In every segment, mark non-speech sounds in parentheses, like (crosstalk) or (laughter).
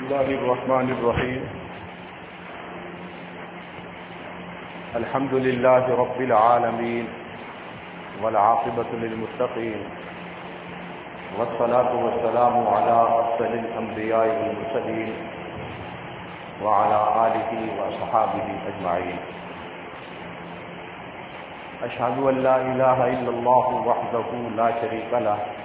الله الرحمن الرحيم. الحمد لله رب العالمين والعاقبة للمتقين والصلاة والسلام على أفضل الأنبياء والمرسلين وعلى آله وصحابه أجمعين. أشهد أن لا إله إلا الله وحده لا شريك له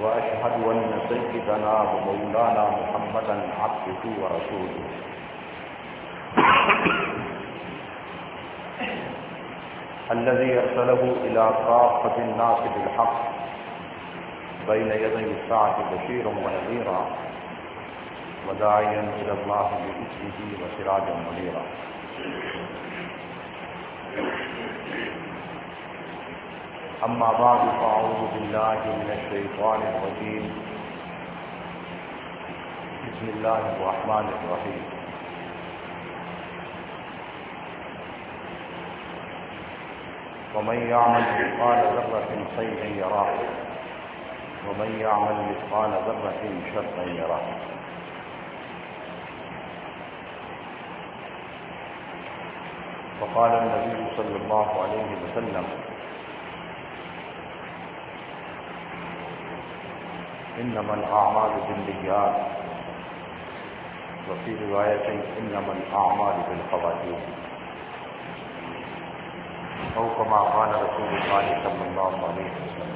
وأشهد أن سيدنا ومولانا محمدا عبده ورسوله. الذي أرسله إلى كافة الناس بالحق بين يدي الساعة بشيرا ونذيرا وداعيا إلى الله بإذنه وسراجا منيرا. أما بعد، فأعوذ بالله من الشيطان الرجيم. بسم الله الرحمن الرحيم. ومن يعمل مثقال ذرة خيرا يراه. ومن يعمل مثقال ذرة شرا يراه. وقال النبي صلى الله عليه وسلم انما الاعمال بالنيات. وفي روايه انما الاعمال بالخواتيم او كما قال رسول الله صلى الله عليه وسلم.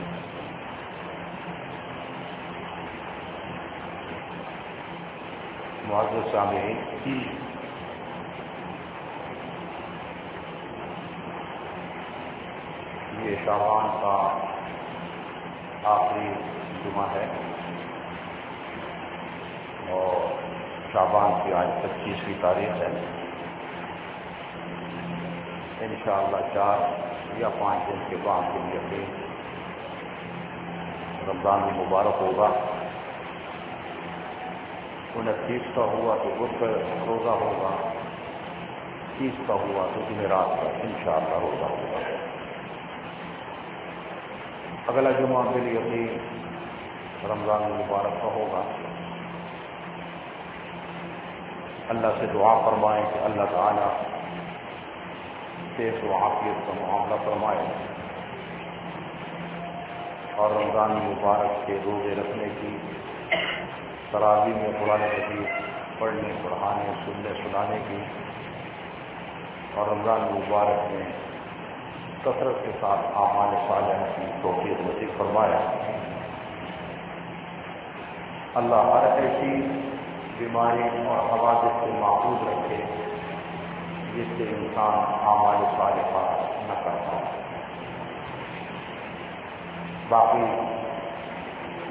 معزز سامعین یہ شعبان کا آخری جمعہ ہے اور شعبان کی آج پچیسویں تاریخ ہے۔ ان شاء اللہ چار یا پانچ دن کے بعد کے لیے پھر رمضان مبارک ہوگا۔ انتیس کا ہوا تو بدھ کا روزہ ہوگا، تیس کا ہوا تو جمعرات کا ان شاء اللہ روزہ ہوگا۔ اگلا جمعہ کے لیے بھی رمضان المبارک کا ہوگا۔ اللہ سے دعا فرمائیں کہ اللہ تعالیٰ صحت و عافیت کا معاملہ فرمائے اور رمضان المبارک کے روزے رکھنے کی تراوی میں قرآن حدیث پڑھنے پڑھانے سننے، سنانے کی اور رمضان المبارک میں کثرت کے ساتھ اعمال صالح کی توفیق نصیب فرمایا اللہ ہر ایسی بیماری اور حوادث سے محفوظ رکھے، جس سے انسان اعمال صالحہ نہ کر پائے۔ باقی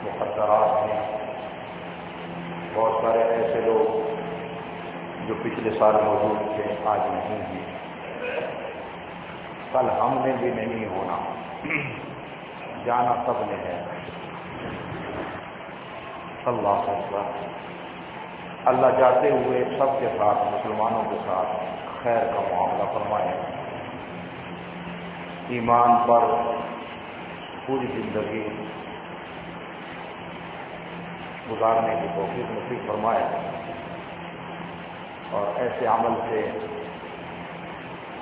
مقدرات ہیں۔ بہت سارے ایسے لوگ جو پچھلے سال موجود تھے، آج نہیں ہیں۔ کل ہم نے بھی نہیں ہونا۔ جانا سب نے ہے۔ اللہ اکبر۔ اللہ جاتے ہوئے سب کے ساتھ، مسلمانوں کے ساتھ خیر کا معاملہ فرمائے۔ ایمان پر پوری زندگی گزارنے کی توفیق نصیب فرمائے۔ اور ایسے عمل سے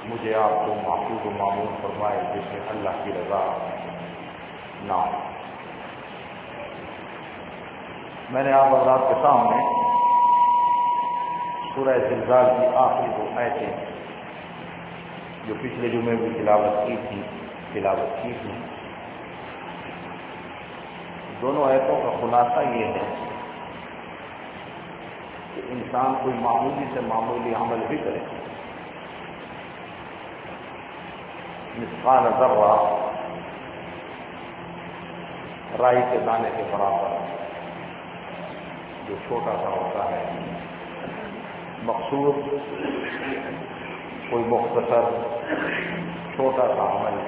مجھے آپ کو محفوظ و معمول فرمائے، جس میں اللہ کی رضا نہ ہو۔ میں نے آپ حضرات کے سامنے سورہ زلزال کی آخری دو آیتیں جو پچھلے جمعے بھی تلاوت کی تھی، تلاوت کی تھی۔ دونوں آیتوں کا خلاصہ یہ ہے کہ انسان کوئی معمولی سے معمولی عمل بھی کرے۔ مسقال ذرہ رائی کے دانے کے برابر جو چھوٹا سا ہوتا ہے۔ مقصود، کوئی مختصر چھوٹا سا عمل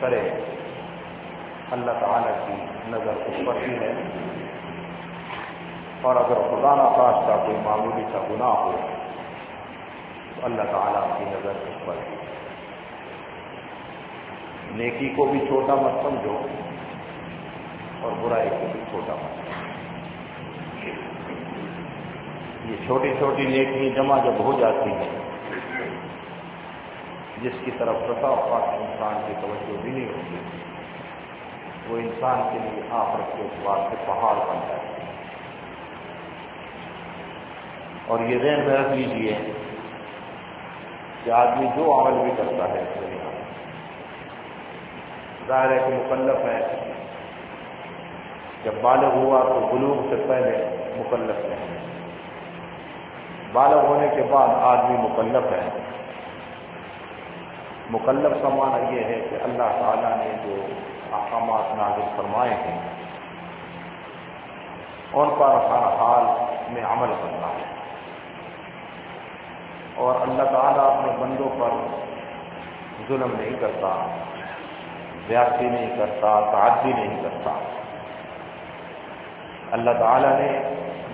کرے، اللہ تعالی کی نظر اس پر ہی ہے۔ اور اگر خدا نخواستہ کوئی معمولی سا گناہ ہو، تو اللہ تعالیٰ کی نظر اس پر ہے۔ نیکی کو بھی چھوٹا مت سمجھو اور برائی کو بھی چھوٹا مت سمجھو یہ چھوٹی چھوٹی نیکی جمع جب ہو جاتی ہیں، جس کی طرف رسا اوقات انسان کی توجہ بھی نہیں ہوتی، وہ انسان کے لیے آخرت کے اعتبار سے پہاڑ بن جائے اور یہ ذہن میں رکھ لیجیے کہ آدمی جو عمل بھی کرتا ہے ظاہر ہے کہ مکلف ہے۔ جب بالغ ہوا تو بلوغ سے پہلے مکلف نہیں بالغ ہونے کے بعد آدمی مکلف ہے۔ مکلف کا معنی یہ ہے کہ اللہ تعالیٰ نے جو احکامات نازل فرمائے ہیں، ان پر ہر حال میں عمل کرنا ہے۔ اور اللہ تعالیٰ اپنے بندوں پر ظلم نہیں کرتا، زیادتی نہیں کرتا، تعدی نہیں کرتا۔ اللہ تعالیٰ نے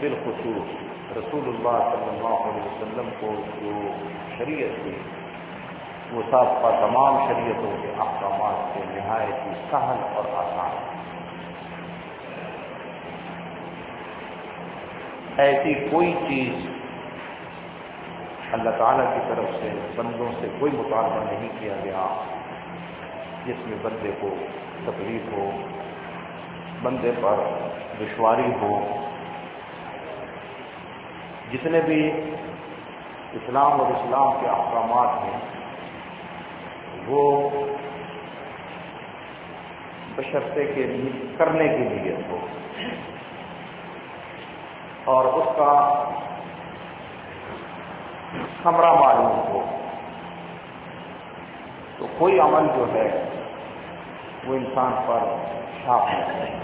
بالخصوص رسول اللہ صلی اللہ علیہ وسلم کو جو شریعت دی، وہ سب تمام شریعتوں کے احکامات سے نہایت ہی سہل اور آسان۔ ایسی کوئی چیز اللہ تعالیٰ کی طرف سے بندوں سے کوئی مطالبہ نہیں کیا گیا جس میں بندے کو تکلیف ہو، بندے پر دشواری ہو جتنے بھی اسلام اور اسلام کے احکامات ہیں، وہ بشرطے کے لیے، کرنے کے لیے ہو۔ اور اس کا کمرہ معلوم ہو۔ تو کوئی عمل جو ہے، وہ انسان پر چھاپ نہیں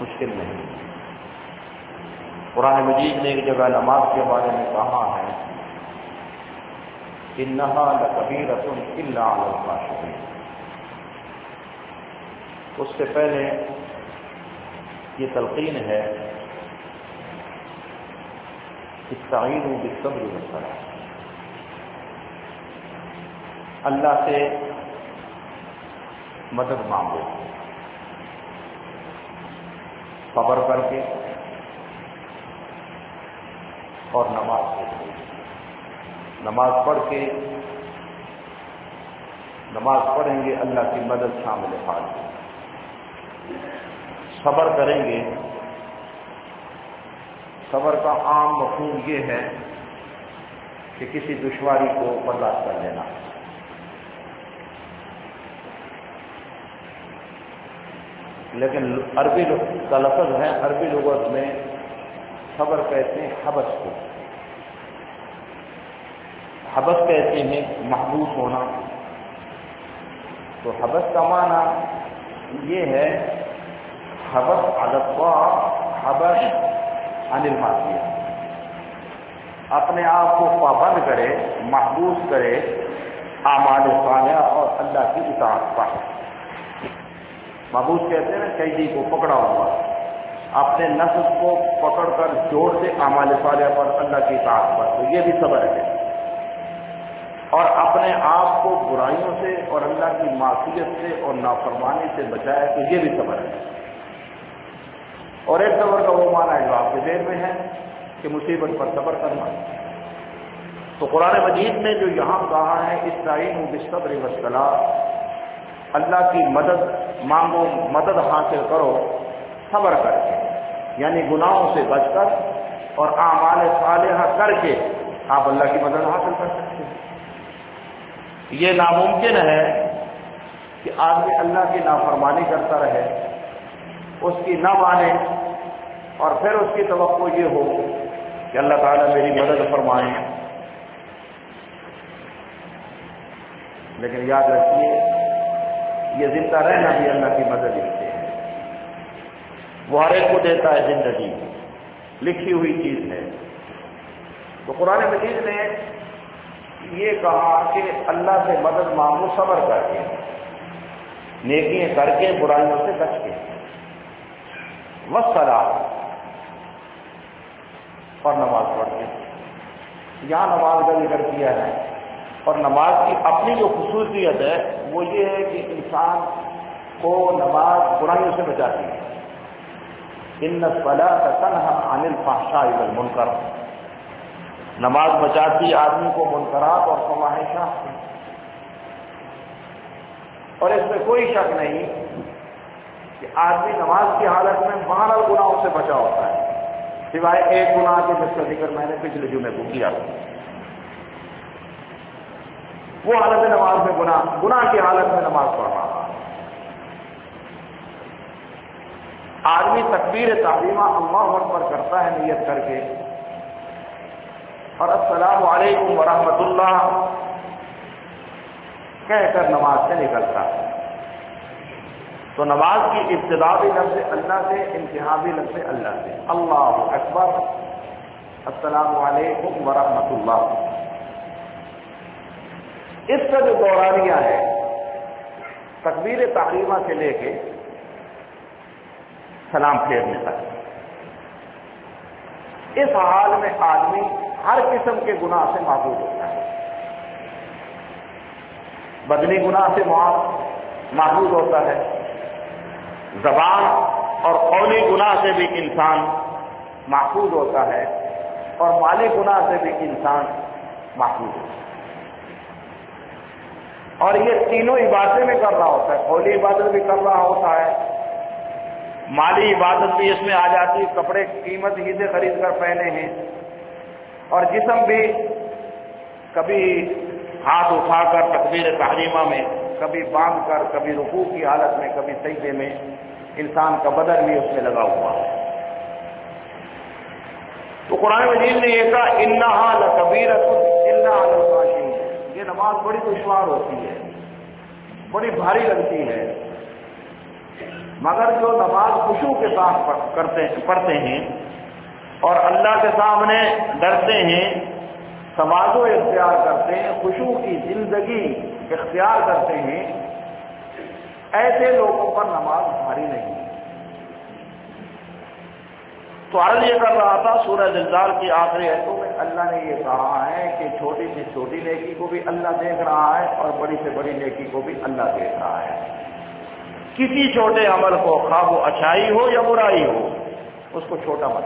مشکل نہیں۔ قرآن مجید نے ایک جگہ نماز کے بارے میں کہا ہے کہ نہا رسم اللہ اس سے پہلے یہ تلقین ہے تعین بھی صبر اللہ سے مدد مانگو۔ صبر کر کے اور نماز پڑھ نماز پڑھ کے نماز پڑھیں گے، اللہ کی مدد شامل حال۔ صبر کریں گے۔ صبر کا عام مفہوم یہ ہے کہ کسی دشواری کو برداشت کر لینا۔ لیکن عربی کا لفظ ہے، عربی لغت میں صبر کہتے ہیں حبس کو۔ حبس کہتے ہیں محبوس ہونا۔ تو حبس کا معنی یہ ہے، حبس ادبا حبس انل ماسیہ اپنے آپ کو پابند کرے، محبوس کرے آماد صالحہ اور اللہ کی اطاعت پر محبوس کہتے ہیں نا، قیدی کو پکڑا ہوا۔ اپنے نفس کو پکڑ کر جوڑ دے امال صالح پر اللہ کی اطاعت پر۔ تو یہ بھی صبر ہے۔ اور اپنے آپ کو برائیوں سے اور اللہ کی معافیت سے اور نافرمانی سے بچائے تو یہ بھی صبر ہے۔ اور ایک صبر کا وہ معنی ہے جو آپ کے دیر میں ہے کہ مصیبت پر صبر کرنا۔ تو قرآن مجید نے جو یہاں کہا ہے اس تعین بصبر وسلح اللہ کی مدد مانگو، مدد حاصل کرو۔ صبر کر کے یعنی گناہوں سے بچ کر اور اعمال صالحہ کر کے آپ اللہ کی مدد حاصل کر سکتے ہیں۔ یہ ناممکن ہے کہ آدمی اللہ کی نافرمانی کرتا رہے، اس کی نہ مانے اور پھر اس کی توقع یہ ہو کہ اللہ تعالیٰ میری مدد فرمائے۔ لیکن یاد رکھیے، یہ زندہ رہنا بھی اللہ کی مدد لکھتے ہیں کو دیتا ہے زندگی۔ لکھی ہوئی چیز ہے۔ تو قرآن مجید نے یہ کہا کہ اللہ سے مدد مانگو، صبر کر کے۔ نیکیاں کر کے، برائیوں سے بچ کے۔ وسلا اور نماز پڑھ کے یہاں نماز کا ذکر کیا ہے۔ اور نماز کی اپنی جو خصوصیت ہے، وہ یہ ہے کہ انسان کو نماز برائیوں سے بچاتی ہے۔ ان فلا تنہا انل فاشا منکر نماز بچاتی آدمی کو منکرات اور فواہشات سے اور اس میں کوئی شک نہیں کہ آدمی نماز کی حالت میں بارہ گناہوں سے بچا ہوتا ہے۔ سوائے ایک گناہ کے جس کا ذکر میں نے پچھلے جمعے کو کیا۔ وہ حالت نماز میں گناہ گناہ کی حالت میں نماز پڑھ رہا آدمی تکبیر تعلیمہ اللہ اکبر کرتا ہے نیت کر کے۔ اور السلام علیکم ورحمۃ اللہ۔ کہہ کر نماز سے نکلتا۔ ہے تو نماز کی ابتدا بھی لفظ اللہ سے، انتہا بھی لفظ اللہ سے۔ اللہ اکبر۔ السلام علیکم ورحمۃ اللہ۔ اس کا جو دورانیہ ہے تقبیر تعلیمہ سے لے کے سلام پھیرنے تک اس حال میں آدمی ہر قسم کے گناہ سے محفوظ ہوتا ہے۔ بدنی گناہ سے محفوظ ہوتا ہے۔ زبان اور قولی گناہ سے بھی انسان محفوظ ہوتا ہے اور مالی گناہ سے بھی انسان محفوظ ہوتا ہے۔ اور یہ تینوں عبادتیں بھی کر رہا ہوتا ہے۔ قولی عبادت بھی کر رہا ہوتا ہے۔ مالی عبادت بھی اس میں آ جاتی ہے کپڑے قیمت ہی سے خرید کر پہنے ہیں۔ اور جسم بھی کبھی ہاتھ اٹھا کر تقبیر تعلیمہ میں، کبھی باندھ کر، کبھی رکوع کی حالت میں، کبھی سجدے میں انسان کا بدن بھی اس میں لگا ہوا ہے۔ تو قرآن مجید نے یہ کہا، انہا کبیر یہ نماز بڑی دشوار ہوتی ہے، بڑی بھاری لگتی ہے۔ مگر جو نماز خوشو کے ساتھ کرتے پڑھتے ہیں اور اللہ کے سامنے ڈرتے ہیں سماج و اختیار کرتے ہیں، خوشبو کی زندگی اختیار کرتے ہیں، ایسے لوگوں پر نماز بھاری نہیں۔ تو عرض یہ کر رہا تھا، سورہ زلزال کی آخری ایسوں میں اللہ نے یہ کہا ہے کہ چھوٹی سے چھوٹی نیکی کو بھی اللہ دیکھ رہا ہے اور بڑی سے بڑی نیکی کو بھی اللہ دیکھ رہا ہے۔ کسی چھوٹے عمل کو خواب و اچھائی ہو یا برائی ہو، اس کو چھوٹا مت۔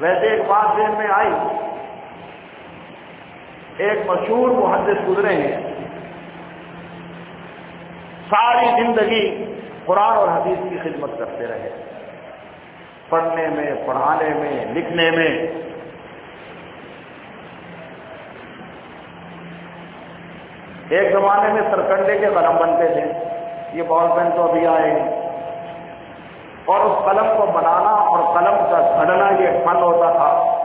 ویسے ایک بات ذہن میں آئی۔ ایک مشہور محدث گزرے ہیں۔ ساری زندگی قرآن اور حدیث کی خدمت کرتے رہے۔ پڑھنے میں، پڑھانے میں، لکھنے میں۔ ایک زمانے میں سرکنڈے کے قلم بنتے تھے۔ یہ بال پین تو ابھی آئے اور اس قلم کو بنانا اور قلم کا گھڑنا یہ فن ہوتا تھا۔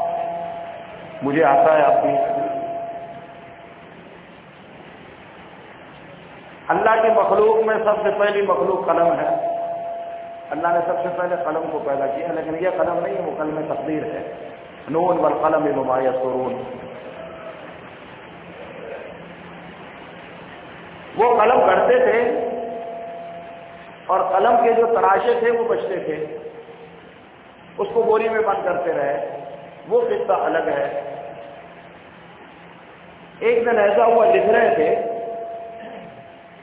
مجھے آتا ہے آپ کی۔ اللہ کی مخلوق میں سب سے پہلی مخلوق قلم ہے۔ اللہ نے سب سے پہلے قلم کو پیدا کیا، لیکن یہ قلم نہیں ہے وہ قلم تقدیر ہے۔ نون و قلم وہ قلم کرتے تھے اور قلم کے جو تراشے تھے وہ بچتے تھے۔ اس کو بوری میں بند کرتے رہے۔ وہ قصہ الگ ہے۔ ایک دن ایسا ہوا، لکھ رہے تھے۔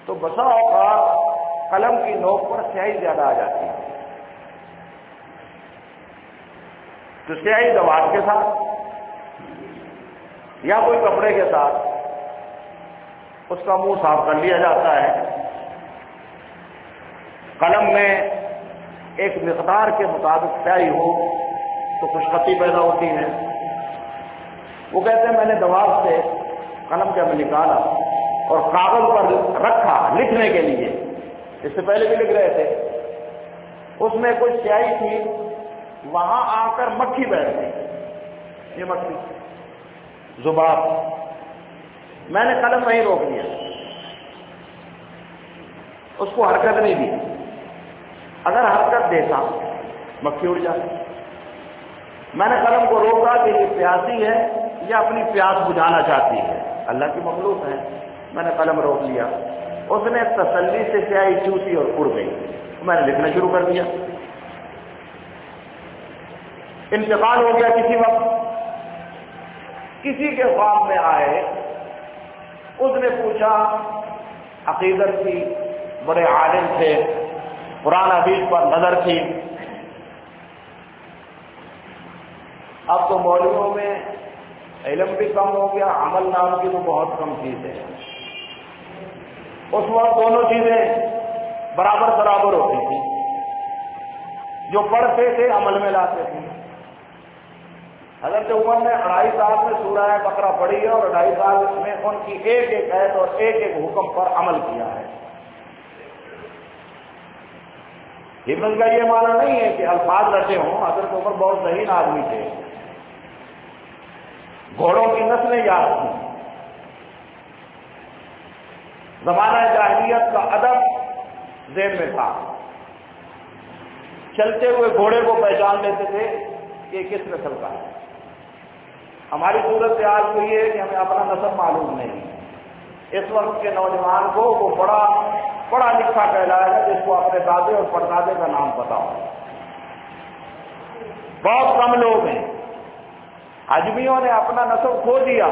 تو بسا اوقات قلم کی نوک پر سیاہی زیادہ آ جاتی۔ ہے تو سیاہی دباغ کے ساتھ یا کوئی کپڑے کے ساتھ۔ اس کا منہ صاف کر لیا جاتا ہے۔ قلم میں ایک مقدار کے مطابق سیاہی ہو تو خوشخطی پیدا ہوتی ہے۔ وہ کہتے ہیں، میں نے دباؤ سے قلم جب نکالا اور کاغذ پر رکھا لکھنے کے لیے، اس سے پہلے بھی لکھ رہے تھے۔ اس میں کوئی سیاہی تھی، وہاں آ کر مکھی بیٹھ گئی۔ یہ مکھی زباب میں نے قلم نہیں روک دیا اس کو حرکت نہیں دی۔ اگر حرکت دیتا، مکھی اڑ جاتی۔ میں نے قلم کو روکا کہ یہ پیاسی ہے یا اپنی پیاس بجھانا چاہتی ہے۔ اللہ کی مخلوق ہے۔ میں نے قلم روک لیا۔ اس نے تسلی سے سیاہی چوسی اور اڑ گئی۔ میں نے لکھنا شروع کر دیا۔ انتقال ہو گیا کسی وقت۔ کسی کے خواب میں آئے۔ اس نے پوچھا، عقیدت کی، بڑے عالم تھے، قرآن حدیث پر نظر تھی۔ اب تو مولویوں میں علم بھی کم ہو گیا، عمل نام کی تو بہت کم چیز ہے اس وقت دونوں چیزیں برابر برابر ہوتی تھی جو پڑھتے تھے، عمل میں لاتے تھے۔ حضرت عمر نے اڑائی سال میں سورہ بکرا پڑھی ہے اور اڑائی سال میں ان کی ایک ایک عید اور ایک ایک حکم پر عمل کیا ہے۔ حفظ کا یہ مانا نہیں ہے کہ الفاظ رچے ہوں، حضرت عمر بہت ذہین آدمی تھے۔ گھوڑوں کی نسلیں یاد تھیں۔ زمانہ جاہلیت کا ادب ذہن میں تھا۔ چلتے ہوئے گھوڑے کو پہچان لیتے تھے کہ کس نسل کا ہے۔ ہماری صورت حال تو یہ ہے کہ ہمیں اپنا نسل معلوم نہیں۔ اس وقت کے نوجوان کو وہ بڑا بڑا لکھا کہلائے گا جس کو اپنے دادے اور پردادے کا نام پتا ہو۔ بہت کم لوگ ہیں۔ اجمیوں نے اپنا نسل کھو دیا۔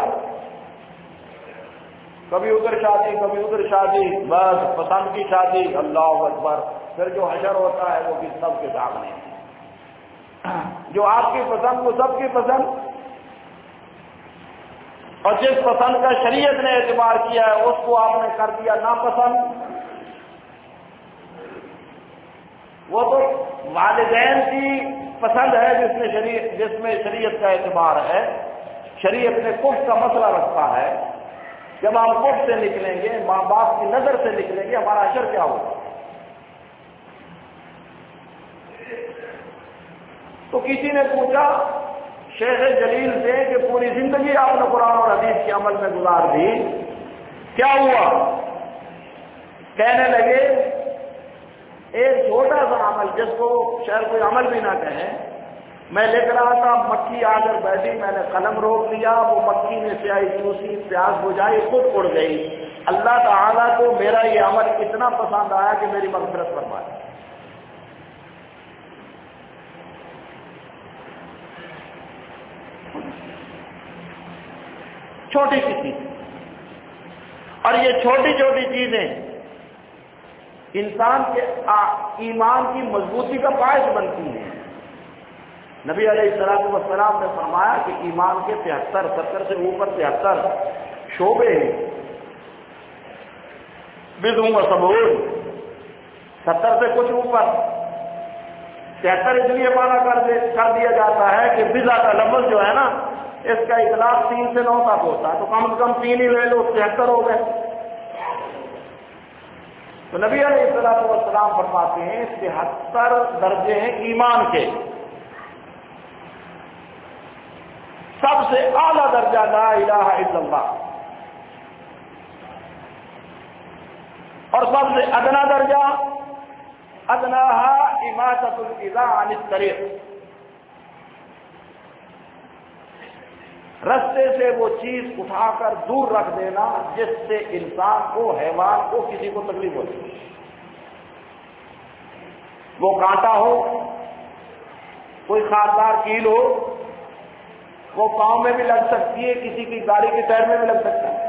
کبھی ادھر شادی، کبھی ادھر شادی۔ بس، پسند کی شادی۔ اللہ اکبر۔ پھر جو حشر ہوتا ہے وہ بھی سب کے سامنے۔ جو آپ کی پسند وہ سب کی پسند۔ اور جس پسند کا شریعت نے اعتبار کیا ہے، اس کو آپ نے کر دیا ناپسند۔ وہ تو والدین کی پسند ہے جس میں شریعت جس میں شریعت کا اعتبار ہے۔ شریعت نے کف کا مسئلہ رکھا ہے۔ جب ہم کف سے نکلیں گے، ماں باپ کی نظر سے نکلیں گے، ہمارا اشر کیا ہوگا؟ تو کسی نے پوچھا شیخ جلیل سے کہ پوری زندگی آپ نے قرآن اور حدیث کے عمل میں گزار دی۔ کیا ہوا؟ کہنے لگے، ایک چھوٹا سا عمل، جس کو شہر کوئی عمل بھی نہ کہیں میں لکھ رہا تھا، مکھی آ کر بیٹھی، میں نے قلم روک لیا، وہ مکھی نے سیائی چوسی پیاس بجائی خود اڑ گئی۔ اللہ تعالیٰ کو میرا یہ عمل اتنا پسند آیا کہ میری مغفرت فرمائی۔ چھوٹی سی چیز۔ اور یہ چھوٹی چھوٹی چیزیں انسان کے ایمان کی مضبوطی کا باعث بنتی ہیں۔ نبی علیہ السلام وسلام نے فرمایا کہ ایمان کے تہتر، ستر سے اوپر تہتر شعبے ہیں۔ بدوں گا سبور ستر سے کچھ اوپر۔ تہتر اس لیے مانا کر دیا جاتا ہے کہ بزا کا لفظ جو ہے نا اس کا اطلاق تین سے نو تک ہوتا ہے، تو کم سے کم تین ہی لے لو، تہتر ہو گئے۔ تو نبی علیہ السلام والسلام فرماتے ہیں، تہتر درجے ہیں ایمان کے۔ سب سے اعلیٰ درجہ لا الہ الا اللہ۔ اور سب سے ادنا درجہ ادنا اماطت الزا عن الطریق۔ رستے سے وہ چیز اٹھا کر دور رکھ دینا جس سے انسان کو حیوان کو کسی کو تکلیف ہوتی وہ کانٹا ہو، کوئی خاردار کیل ہو، وہ پاؤں میں بھی لگ سکتی ہے، کسی کی گاڑی کے ٹائر میں بھی لگ سکتا ہے۔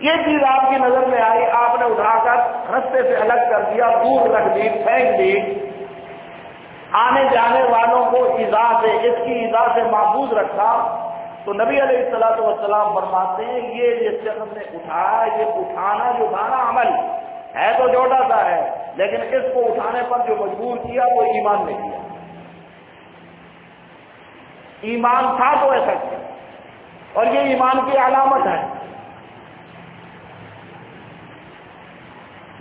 یہ چیز آپ کی نظر میں آئی، آپ نے اٹھا کر رستے سے الگ کر دیا، دور رکھ دی، پھینک دی۔ آنے جانے والوں کو ایزا سے، اس کی ایزا سے محفوظ رکھا۔ تو نبی علیہ السلاۃ والسلام فرماتے ہیں، یہ جس شخص نے اٹھایا، یہ اٹھانا جو اٹھانا عمل ہے تو چھوٹا سا ہے، لیکن اس کو اٹھانے پر جو مجبور کیا، وہ ایمان نے کیا۔ ایمان تھا تو ایسا کیا۔ اور یہ ایمان کی علامت ہے۔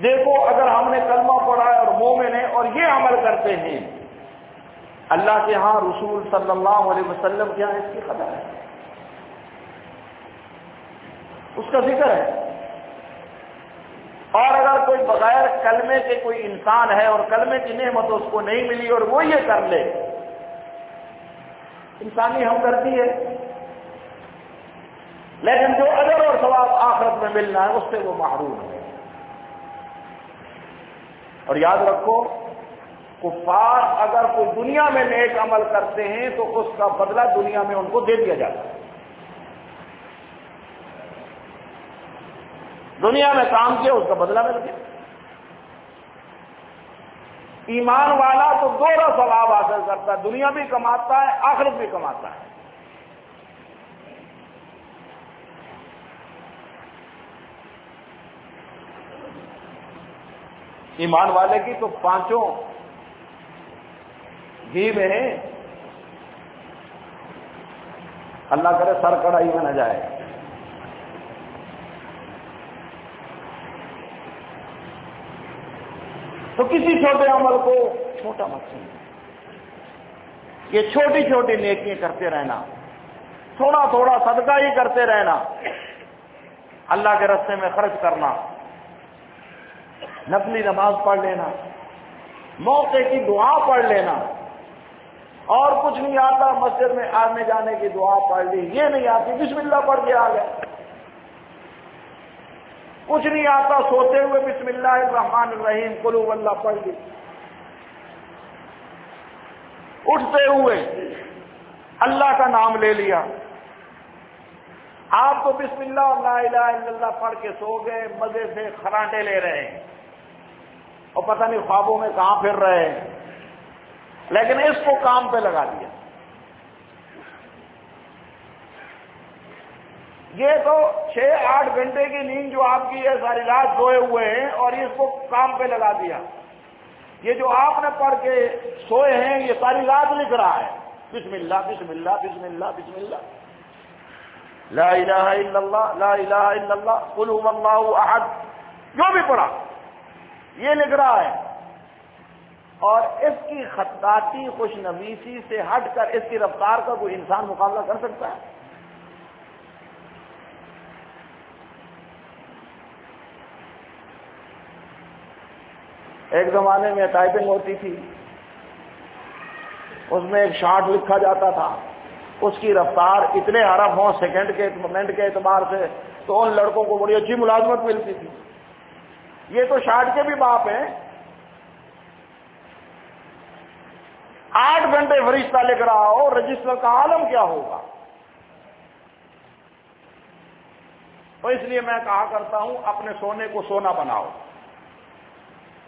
دیکھو، اگر ہم نے کلمہ پڑھا ہے اور مومن ہے اور یہ عمل کرتے ہیں اللہ کے ہاں رسول صلی اللہ علیہ وسلم کے ہاں اس کی قدر ہے۔ اس کا ذکر ہے۔ اور اگر کوئی بغیر کلمے کے کوئی انسان ہے اور کلمے کی نعمت اس کو نہیں ملی اور وہ یہ کر لے، انسانی ہم کرتی ہے۔ لیکن جو اجر اور ثواب آخرت میں ملنا ہے، اس سے وہ محروم ہے۔ اور یاد رکھو کفار اگر کوئی دنیا میں نیک عمل کرتے ہیں تو اس کا بدلہ دنیا میں ان کو دے دیا جاتا ہے۔ دنیا میں کام کیا، اس کا بدلہ مل گیا۔ ایمان والا تو دونوں ثواب حاصل کرتا ہے، دنیا بھی کماتا ہے، آخرت بھی کماتا ہے۔ ایمان والے کی تو پانچوں گھی میں اللہ کرے سر کڑائی میں نہ جائے۔ تو کسی چھوٹے عمل کو چھوٹا مت سمجھ یہ چھوٹی چھوٹی نیکیاں کرتے رہنا۔ تھوڑا تھوڑا صدقہ ہی کرتے رہنا۔ اللہ کے رستے میں خرچ کرنا۔ نقلی نماز پڑھ لینا۔ موقع کی دعا پڑھ لینا۔ اور کچھ نہیں آتا، مسجد میں آنے جانے کی دعا پڑھ لی، یہ نہیں آتی، بسم اللہ پڑھ کے آ گئے۔ کچھ نہیں آتا، سوتے ہوئے بسم اللہ الرحمن الرحیم کلو اللہ پڑھ لی۔ اٹھتے ہوئے اللہ کا نام لے لیا۔ آپ تو بسم اللہ لا الہ الا اللہ پڑھ کے سو گئے، مزے سے خراٹے لے رہے ہیں۔ اور پتہ نہیں خوابوں میں کہاں پھر رہے ہیں۔ لیکن اس کو کام پہ لگا دیا۔ یہ تو چھ آٹھ گھنٹے کی نیند جو آپ کی ہے، ساری رات سوئے ہوئے ہیں اور اس کو کام پہ لگا دیا۔ یہ جو آپ نے پڑھ کے سوئے ہیں، یہ ساری رات لکھ رہا ہے۔ بسم اللہ بسم اللہ بسم اللہ بسم اللہ۔ لا الہ الا اللہ، لا الہ الا اللہ، قل اللہ احد۔ جو بھی پڑھا، یہ لکھ رہا ہے۔ اور اس کی خطاطی خوش نویسی سے ہٹ کر اس کی رفتار کا کوئی انسان مقابلہ کر سکتا ہے؟ ایک زمانے میں ٹائپنگ ہوتی تھی، اس میں ایک شارٹ لکھا جاتا تھا، اس کی رفتار اتنے ارب ہوں سیکنڈ کے منٹ کے اعتبار سے تو ان لڑکوں کو بڑی اچھی ملازمت ملتی تھی۔ یہ تو شارٹ کے بھی باپ ہیں آٹھ گھنٹے فرشتہ لکھ رہا ہو رجسٹر کا عالم کیا ہوگا؟ تو اس لیے میں کہا کرتا ہوں، اپنے سونے کو سونا بناؤ۔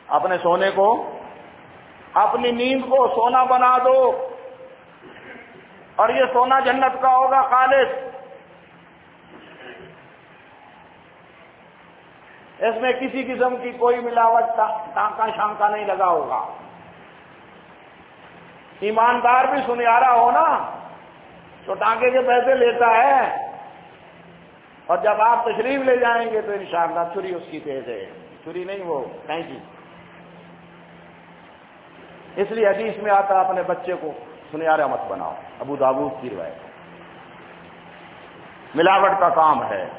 اپنے سونے کو، اپنی نیند کو سونا بنا دو۔ اور یہ سونا جنت کا ہوگا، خالص۔ اس میں کسی قسم کی کوئی ملاوٹ ٹانکا شانکا نہیں لگا ہوگا۔ ایماندار بھی سنیارا ہو نا تو ٹانکے کے پیسے لیتا ہے اور جب آپ تشریف لے جائیں گے تو انشاءاللہ چھری اس کی تیز ہے۔ چھری نہیں وہ تھینک یو جی۔ اس لیے حدیث میں آتا اپنے بچے کو سنیارا مت بناؤ، ابو دابود کی روایت۔ ملاوٹ کا کام ہے۔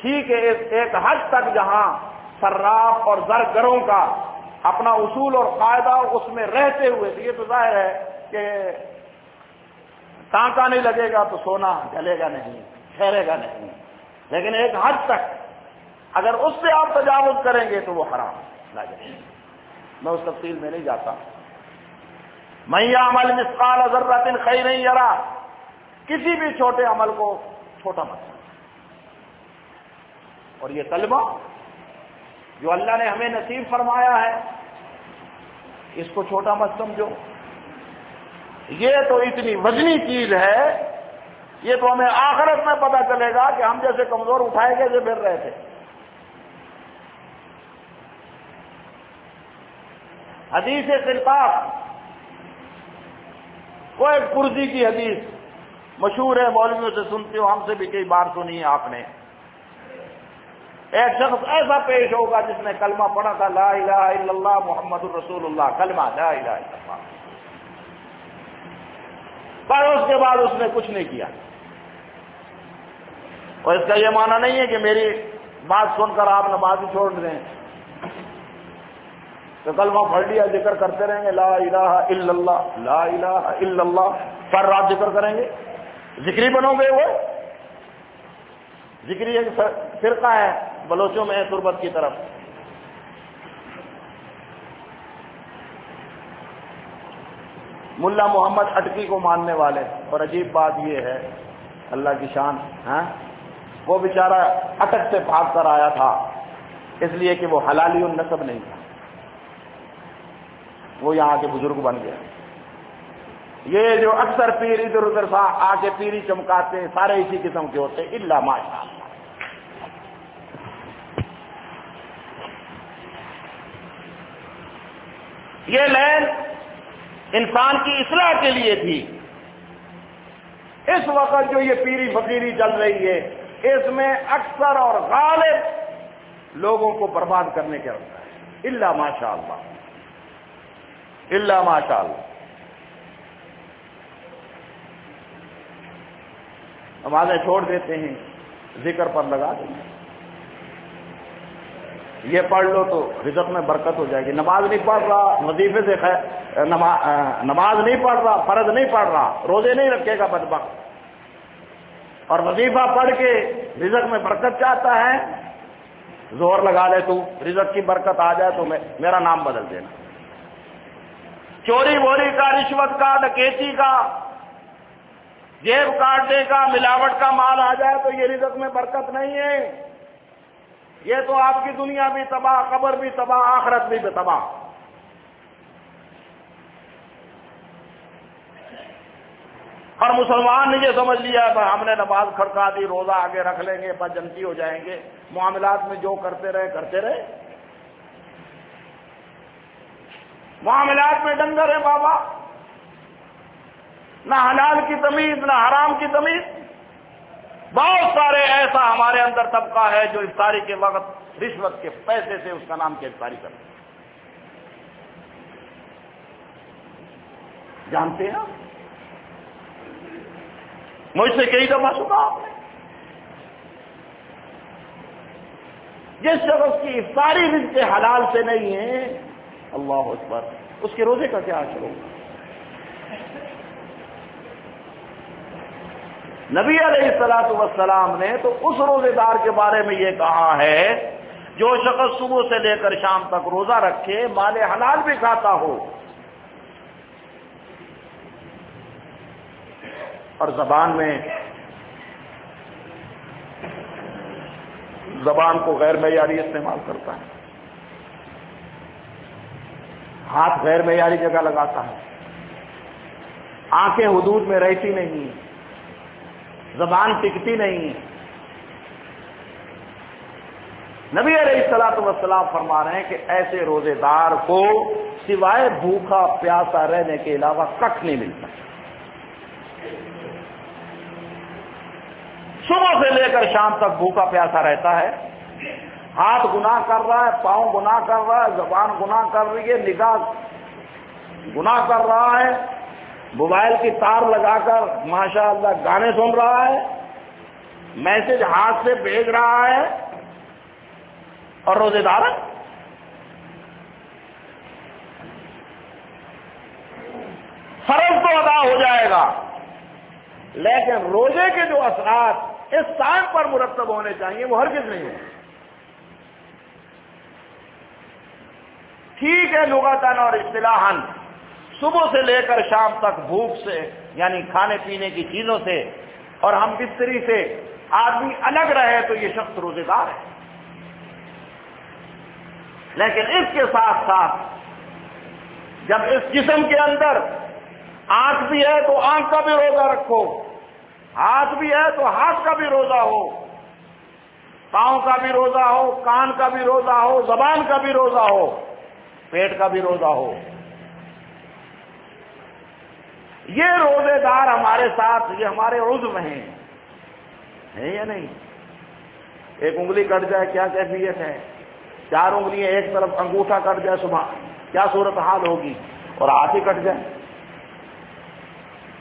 ٹھیک ہے، ایک حد تک جہاں سراف اور زرگروں کا اپنا اصول اور قاعدہ اس میں رہتے ہوئے یہ تو ظاہر ہے کہ ٹانکا نہیں لگے گا تو سونا جلے گا نہیں، ٹھہرے گا نہیں۔ لیکن ایک حد تک اگر اس سے آپ تجاوز کریں گے تو وہ حرام لگے میں اس تفصیل میں نہیں جاتا۔ میاں عمل مسقال ضرورت خی نہیں یار کسی بھی چھوٹے عمل کو چھوٹا مت اور یہ کلمہ جو اللہ نے ہمیں نصیب فرمایا ہے، اس کو چھوٹا مت سمجھو۔ یہ تو اتنی وزنی چیز ہے، یہ تو ہمیں آخرت میں پتا چلے گا کہ ہم جیسے کمزور اٹھائے گئے جو پھر رہے تھے۔ حدیث سرکار وہ ایک پرزی کی حدیث مشہور ہے، مولویوں سے سنتے ہو، ہم سے بھی کئی بار سنی ہے آپ نے۔ ایک شخص ایسا پیش ہوگا جس نے کلمہ پڑھا تھا، لا الہ الا اللہ محمد الرسول اللہ، کلمہ لا الہ الا اللہ۔ پر اس کے بعد اس نے کچھ نہیں کیا۔ اور اس کا یہ معنی نہیں ہے کہ میری بات سن کر آپ نماز چھوڑ دیں۔ تو کلمہ پڑھ لیا، ذکر کرتے رہیں گے، لا الہ الا اللہ، لا الہ الا اللہ، پر رات ذکر کریں گے۔ ذکری بنو گے وہ۔ ذکری ایک فرقہ ہے۔ بلوچوں میں ہے تربت کی طرف۔ ملا محمد اٹکی کو ماننے والے اور عجیب بات یہ ہے، اللہ کی شان ہاں؟ وہ بیچارہ اٹک سے بھاگ کر آیا تھا، اس لیے کہ وہ حلالی النصب نہیں تھا۔ وہ یہاں کے بزرگ بن گیا۔ یہ جو اکثر پیر ادھر ادھر سا آ کے پیری چمکاتے، سارے اسی قسم کے ہوتے اللہ ماشاء اللہ یہ لین انسان کی اصلاح کے لیے تھی۔ اس وقت جو یہ پیری فقیری چل رہی ہے، اس میں اکثر اور غالب لوگوں کو برباد کرنے کے رکھتا ہے اللہ ماشاء اللہ اللہ ماشاء اللہ نمازیں چھوڑ دیتے ہیں، ذکر پر لگا دیں گے یہ پڑھ لو تو رزق میں برکت ہو جائے گی۔ نماز نہیں پڑھ رہا، وظیفے سے نماز نہیں پڑھ رہا، فرض نہیں پڑھ رہا، روزے نہیں رکھے گا بدبخت۔ اور وظیفہ پڑھ کے رزق میں برکت چاہتا ہے، زور لگا لے تو رزق کی برکت آ جائے تو میرا نام بدل دینا۔ چوری ووری کا، رشوت کا ڈکیتی کا، جیب کاٹنے کا ملاوٹ کا مال آ جائے تو یہ رزق میں برکت نہیں ہے۔ یہ تو آپ کی دنیا بھی تباہ، قبر بھی تباہ، آخرت بھی تباہ۔ اور مسلمان نے یہ سمجھ لیا ہے، ہم نے نماز کھڑکا دی، روزہ آگے رکھ لیں گے بس جنتی ہو جائیں گے۔ معاملات میں جو کرتے رہے کرتے رہے۔ معاملات میں ڈنگر ہے بابا۔ نہ حلال کی تمیز، نہ حرام کی تمیز۔ بہت سارے ایسا ہمارے اندر طبقہ ہے جو افطاری کے وقت رشوت کے پیسے سے اس کا نام کی افطاری کرتے جانتے ہیں مجھ سے کئی دفعہ سنا آپ نے۔ جس شخص کی افطاری رزق کے حلال سے نہیں ہے، اللہ اکبر، اس کے روزے کا کیا اثر ہوگا نبی علیہ السلاط وسلام نے تو اس روزے دار کے بارے میں یہ کہا ہے، جو شخص صبح سے لے کر شام تک روزہ رکھے، مال حلال بھی کھاتا ہو۔ اور زبان میں، زبان کو غیر معیاری استعمال کرتا ہے۔ ہاتھ غیر معیاری جگہ لگاتا ہے۔ آنکھیں حدود میں رہتی نہیں زبان ٹکتی نہیں۔ نبی علیہ السلاط وسلام فرما رہے ہیں کہ ایسے روزے دار کو سوائے بھوکا پیاسا رہنے کے علاوہ کٹ نہیں ملتا۔ صبح سے لے کر شام تک بھوکا پیاسا رہتا ہے۔ ہاتھ گنا کر رہا ہے، پاؤں گنا کر رہا ہے، زبان گنا کر رہی ہے، نگاہ گنا کر رہا ہے۔ موبائل کی تار لگا کر ماشاء اللہ گانے سن رہا ہے، میسج ہاتھ سے بھیج رہا ہے، اور روزے دار فرض تو ادا ہو جائے گا، لیکن روزے کے جو اثرات اس ٹائم پر مرتب ہونے چاہیے، وہ ہر کس نہیں ہوں ٹھیک ہے لغتن اور اصطلاحن صبح سے لے کر شام تک بھوک سے یعنی کھانے پینے کی چیزوں سے، اور ہم بستری سے آدمی الگ رہے تو یہ شخص روزے دار ہے۔ لیکن اس کے ساتھ ساتھ جب اس جسم کے اندر آنکھ بھی ہے تو آنکھ کا بھی روزہ رکھو، ہاتھ بھی ہے تو ہاتھ کا بھی روزہ ہو، پاؤں کا بھی روزہ ہو، کان کا بھی روزہ ہو، زبان کا بھی روزہ ہو، پیٹ کا بھی روزہ ہو۔ یہ روزے دار ہمارے ساتھ، یہ ہمارے عزم ہیں۔ ہے یا نہیں؟ ایک انگلی کٹ جائے، کیا کیفیت ہے؟ چار انگلیاں ایک طرف، انگوٹھا کٹ جائے صبح، کیا صورت حال ہوگی؟ اور ہاتھ ہی کٹ جائے۔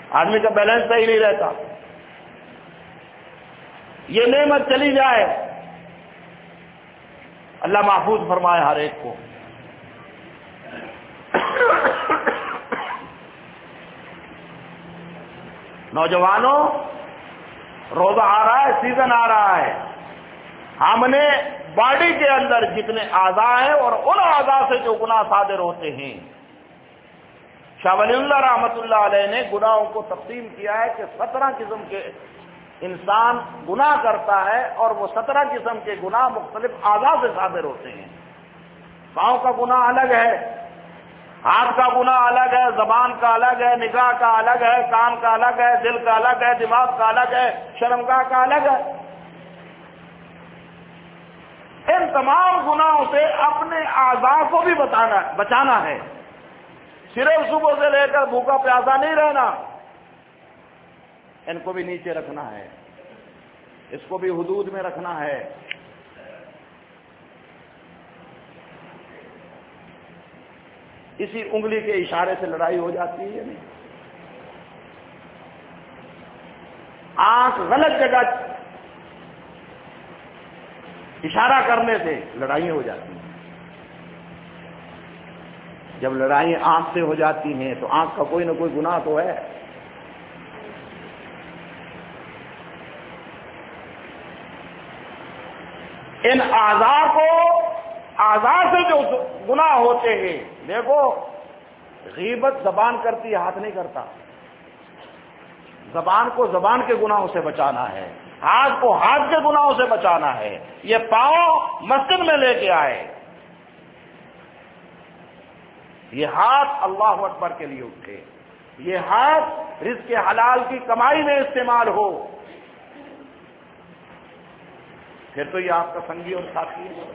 آدمی کا بیلنس صحیح نہیں رہتا۔ یہ نعمت چلی جائے۔ اللہ محفوظ فرمائے ہر ایک کو۔ نوجوانوں روزہ آ رہا ہے سیزن آ رہا ہے۔ ہم نے باڈی کے اندر جتنے آزا ہیں اور ان آزا سے جو گناہ صادر ہوتے ہیں، شاہ ولی اللہ رحمت اللہ علیہ نے گناہوں کو تقسیم کیا ہے کہ سترہ قسم کے انسان گناہ کرتا ہے اور وہ سترہ قسم کے گناہ مختلف آزاد سے صادر ہوتے ہیں۔ پاؤں کا گناہ الگ ہے ہاتھ کا گناہ الگ ہے، زبان کا الگ ہے، نگاہ کا الگ ہے، کان کا الگ ہے، دل کا الگ ہے، دماغ کا الگ ہے، شرمگاہ کا الگ ہے۔ ان تمام گناہوں سے اپنے آزاد کو بھی بتانا، بچانا ہے۔ صرف صبح سے لے کر بھوکا پیاسا نہیں رہنا۔ ان کو بھی نیچے رکھنا ہے۔ اس کو بھی حدود میں رکھنا ہے۔ اسی انگلی کے اشارے سے لڑائی ہو جاتی ہے نہیں؟ آنکھ غلط جگہ اشارہ کرنے سے لڑائیاں ہو جاتی ہیں۔ جب لڑائی آنکھ سے ہو جاتی ہیں تو آنکھ کا کوئی نہ کوئی گناہ تو ہے۔ ان آزار کو آزار سے جو گناہ ہوتے ہیں دیکھو، غیبت زبان کرتی، ہاتھ نہیں کرتا۔ زبان کو زبان کے گناہوں سے بچانا ہے، ہاتھ کو ہاتھ کے گناہوں سے بچانا ہے۔ یہ پاؤں مسجد میں لے کے آئے۔ یہ ہاتھ اللہ اکبر کے لیے اٹھے۔ یہ ہاتھ رزق کے حلال کی کمائی میں استعمال ہو۔ پھر تو یہ آپ کا سنگی اور ساتھی ہے۔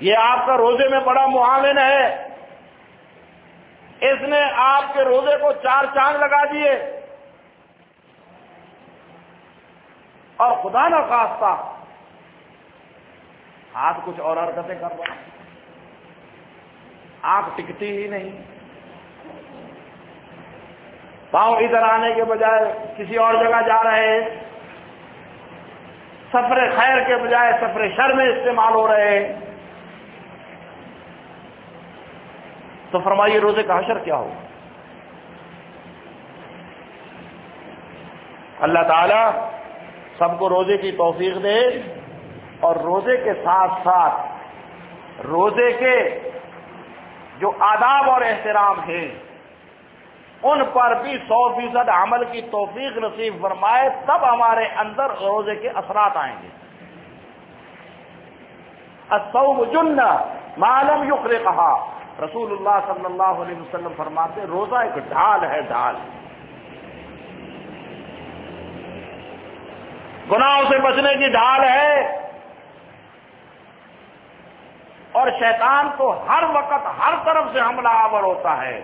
یہ آپ کا روزے میں بڑا معاون ہے۔ اس نے آپ کے روزے کو چار چاند لگا دیے۔ اور خدا نہ خواستہ ہاتھ کچھ اور حرکتیں کر رہا آنکھ ٹکتی ہی نہیں۔ پاؤں ادھر آنے کے بجائے کسی اور جگہ جا رہے ہیں۔ سفر خیر کے بجائے سفر شر میں استعمال ہو رہے ہیں۔ تو فرمائیے روزے کا حشر کیا ہو؟ اللہ تعالی سب کو روزے کی توفیق دے اور روزے کے ساتھ ساتھ روزے کے جو آداب اور احترام ہیں، ان پر بھی سو فیصد عمل کی توفیق نصیب فرمائے، تب ہمارے اندر روزے کے اثرات آئیں گے۔ جن معلوم یقر کہا رسول اللہ صلی اللہ علیہ وسلم فرماتے روزہ ایک ڈھال ہے، ڈھال۔ گناہوں سے بچنے کی ڈھال ہے۔ اور شیطان کو ہر وقت ہر طرف سے حملہ آور ہوتا ہے۔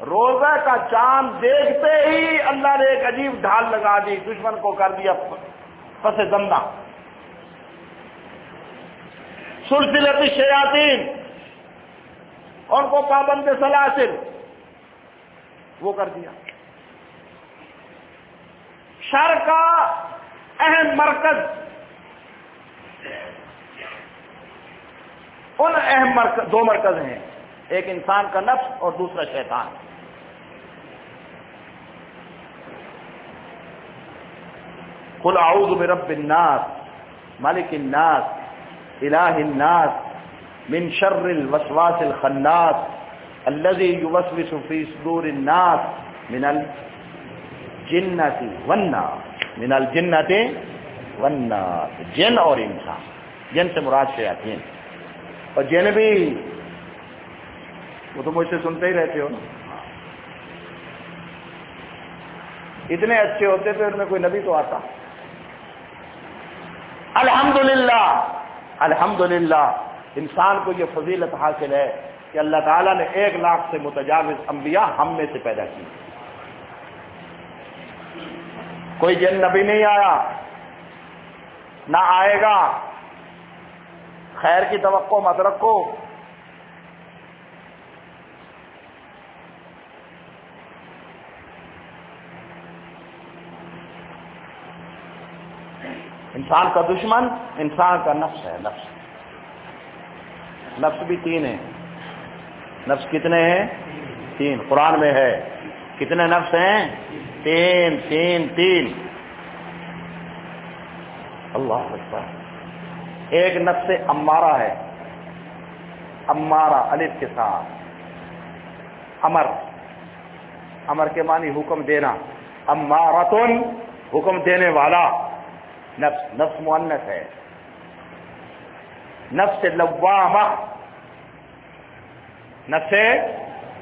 روزہ کا چاند دیکھتے ہی اللہ نے ایک عجیب ڈھال لگا دی، دشمن کو کر دیا پس زندہ۔ سلسلتی شیاطین ان کو پابند سلاسل۔ وہ کر دیا۔ شر کا اہم مرکز۔ ان اہم مرکز دو مرکز ہیں۔ ایک انسان کا نفس اور دوسرا شیطان۔ قل اعوذ برب الناس، ملک الناس، الہ الناس من شر الوسواس الخناس الذي يوسوس في صدور الناس من الجنة والناس من الجنة والناس جن اور انسان. جن سے مراد سے آتی ہیں اور جن بھی وہ تو مجھ سے سنتے ہی رہتے ہو نا؟ اتنے اچھے ہوتے تھے ان میں کوئی نبی تو آتا۔ الحمدللہ. الحمدللہ. انسان کو یہ فضیلت حاصل ہے کہ اللہ تعالیٰ نے ایک لاکھ سے متجاوز انبیاء ہم میں سے پیدا کی۔ کوئی جن نبی نہیں آیا، نہ آئے گا۔ خیر کی توقع مت رکھو۔ انسان کا دشمن، انسان کا نفس ہے، نفس۔ نفس بھی تین ہے نفس کتنے ہیں؟ تین۔ قرآن میں ہے۔ کتنے نفس ہیں؟ تین تین تین۔ اللہ اکبر۔ ایک نفس امارہ ہے۔ امارہ، الف کے ساتھ۔ امر۔ امر کے معنی حکم دینا۔ امارتن، حکم دینے والا۔ نفس نفس معنت ہے۔ نفس لوامہ نفس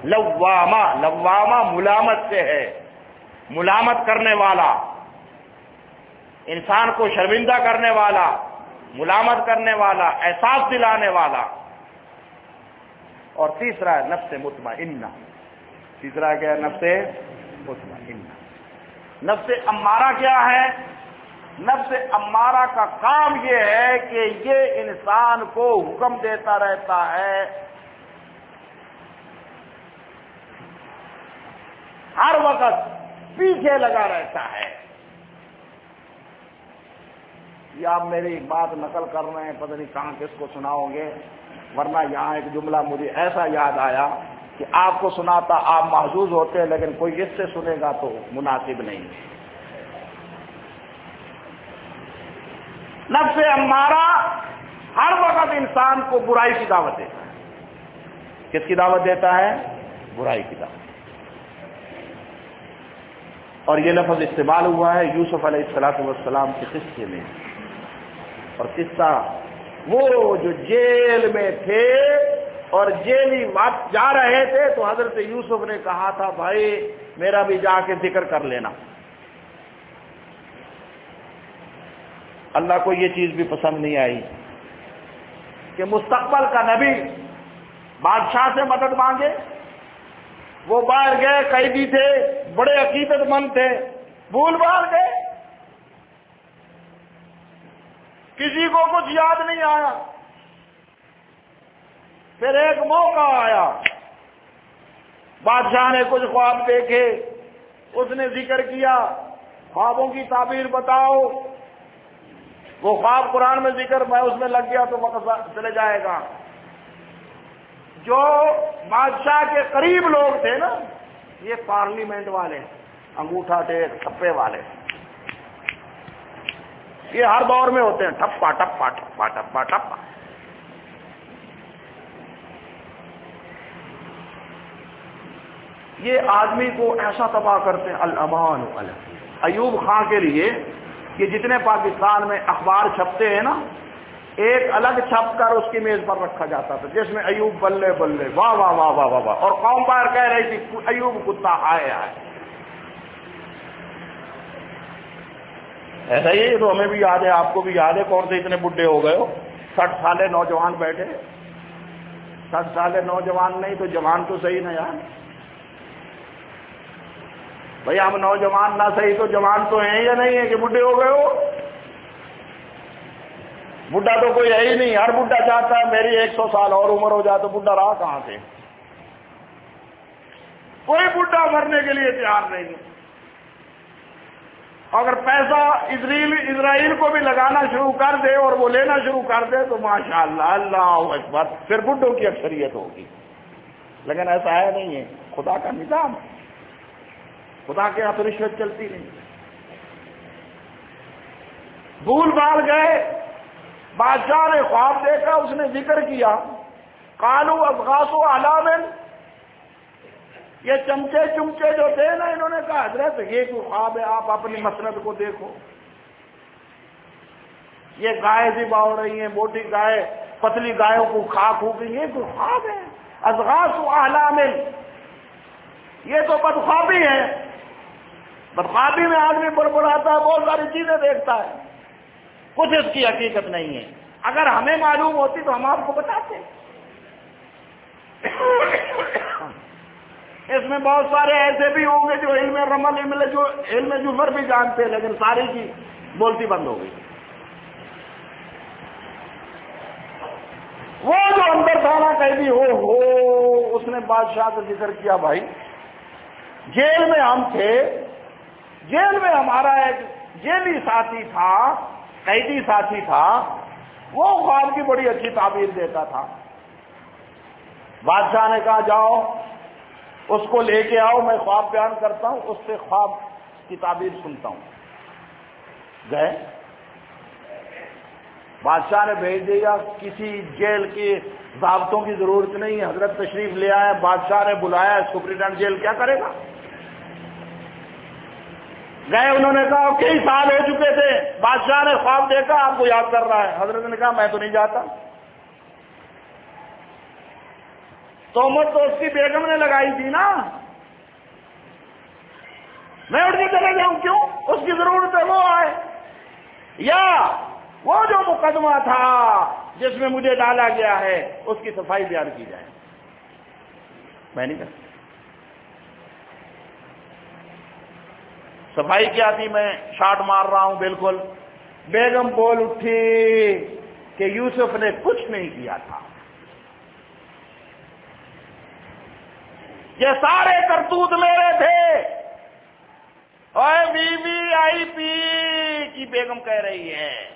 لوامہ لوامہ ملامت سے ہے ملامت کرنے والا انسان کو شرمندہ کرنے والا ملامت کرنے والا احساس دلانے والا اور تیسرا ہے نفس مطمئنہ تیسرا کیا ہے؟ نفس مطمئنہ نفس امارہ کیا ہے؟ نفس امارہ کا کام یہ ہے کہ یہ انسان کو حکم دیتا رہتا ہے۔ ہر وقت پیچھے لگا رہتا ہے۔ یہ آپ میری بات نقل کر رہے ہیں، پتہ نہیں کہاں کس کو سناؤ گے، ورنہ یہاں ایک جملہ مجھے ایسا یاد آیا کہ آپ کو سناتا آپ محظوظ ہوتے ہیں لیکن کوئی اس سے سنے گا تو مناسب نہیں۔ ہے نفس ہمارا ہر وقت انسان کو برائی کی دعوت دیتا ہے۔ کس کی دعوت دیتا ہے؟ برائی کی دعوت۔ اور یہ لفظ استعمال ہوا ہے یوسف علیہ السلاۃ والسلام کے قصے میں۔ اور قصہ وہ جو جیل میں تھے اور جیلی جا رہے تھے تو حضرت یوسف نے کہا تھا، بھائی میرا بھی جا کے ذکر کر لینا۔ اللہ کو یہ چیز بھی پسند نہیں آئی کہ مستقبل کا نبی بادشاہ سے مدد مانگے۔ وہ باہر گئے، قیدی تھے، بڑے عقیدت مند تھے، بھول بال گئے۔ کسی کو کچھ یاد نہیں آیا۔ پھر ایک موقع آیا۔ بادشاہ نے کچھ خواب دیکھے، اس نے ذکر کیا، خوابوں کی تعبیر بتاؤ۔ وہ خواب قرآن میں ذکر میں اس میں لگ گیا تو وقت چلے جائے گا۔ جو بادشاہ کے قریب لوگ تھے نا، یہ پارلیمنٹ والے، انگوٹھا ٹیک ٹپے والے۔ یہ ہر دور میں ہوتے ہیں ٹپا ٹپا ٹپا ٹپا ٹپا یہ آدمی کو ایسا تباہ کرتے ہیں الامان ایوب خان کے لیے کہ جتنے پاکستان میں اخبار چھپتے ہیں نا، ایک الگ چھپ کر اس کی میز پر رکھا جاتا تھا، جس میں ایوب بلے بلے، واہ واہ واہ واہ واہ واہ، اور قوم بار کہہ رہی تھی، ایوب کتا آئے آئے۔ ایسا ہی تو ہمیں بھی یاد ہے، آپ کو بھی یاد ہے، کون سے اتنے بڈھے ہو گئے ہو؟ سٹھ سالے نوجوان بیٹھے۔ سٹھ سالے نوجوان نہیں تو جوان تو صحیح نا یار۔ بھائی ہم نوجوان نہ صحیح تو جوان تو ہیں یا نہیں ہے کہ بڈھے ہو گئے ہو؟ بڈھا تو کوئی ہے ہی نہیں، ہر بڈھا چاہتا ہے میری ایک سو سال اور عمر ہو جائے تو بڈھا رہا کہاں سے؟ کوئی بڈھا مرنے کے لیے تیار نہیں اگر پیسہ اسرائیل اسرائیل کو بھی لگانا شروع کر دے اور وہ لینا شروع کر دے تو ماشاء اللہ اللہ اکبر، پھر بڈھوں کی اکثریت ہوگی۔ لیکن ایسا ہے نہیں ہے، خدا کا نظام۔ خدا کے ہاتھ رشوت چلتی نہیں۔ بھول بال گئے، بادشاہ نے خواب دیکھا، اس نے ذکر کیا۔ کالو افغاس و علامن یہ چمچے چمچے جو تھے نا، انہوں نے کہا، حضرت، یہ کوئی خواب ہے؟ آپ اپنی مسرت کو دیکھو۔ یہ گائے بھی باؤ رہی ہیں، موٹی گائے، پتلی گایوں کو کھا کھو گئی یہ کوئی خواب ہے؟ ازغاس و علامن یہ تو بدخوابی ہے۔ بدخوابی میں آدمی بڑبڑاتا ہے، بہت ساری چیزیں دیکھتا ہے۔ کچھ اس کی حقیقت نہیں ہے۔ اگر ہمیں معلوم ہوتی تو ہم آپ کو بتاتے۔ (coughs) اس میں بہت سارے ایسے بھی ہوں گے جو علم رمل، علم جو، علم جفر بھی جانتے ہیں، لیکن ساری کی بولتی بند ہو گئی۔ وہ جو اندر تھانا قیدی ہو ہو اس نے بادشاہ کا ذکر کیا بھائی۔ جیل میں ہم تھے۔ جیل میں ہمارا ایک جیلی ساتھی تھا، قیدی ساتھی تھا، وہ خواب کی بڑی اچھی تعبیر دیتا تھا۔ بادشاہ نے کہا، جاؤ، اس کو لے کے آؤ، میں خواب بیان کرتا ہوں، اس سے خواب کی تعبیر سنتا ہوں۔ گئے۔ بادشاہ نے بھیج دیا، کسی جیل کے ضابطوں کی ضرورت نہیں، حضرت تشریف لے آئے، بادشاہ نے بلایا سپرنٹینڈنٹ جیل کیا کرے گا؟ گئے، انہوں نے کہا کئی سال ہو چکے تھے، بادشاہ نے خواب دیکھا، آپ کو یاد کر رہا ہے۔ حضرت نے کہا، میں تو نہیں جاتا۔ تو مت تو اس کی بیگم نے لگائی تھی نا۔ میں اٹھ کے چلے جاؤں، کیوں؟ اس کی ضرورت ہے، وہ آئے۔ یا وہ جو مقدمہ تھا جس میں مجھے ڈالا گیا ہے، اس کی صفائی بیان کی جائے۔ میں نہیں کرتا۔ صفائی کیا تھی میں شاٹ مار رہا ہوں بالکل۔ بیگم بول اٹھی کہ یوسف نے کچھ نہیں کیا تھا۔ یہ سارے کرتوت میرے تھے۔ اور بی بی آئی پی کی بیگم کہہ رہی ہے۔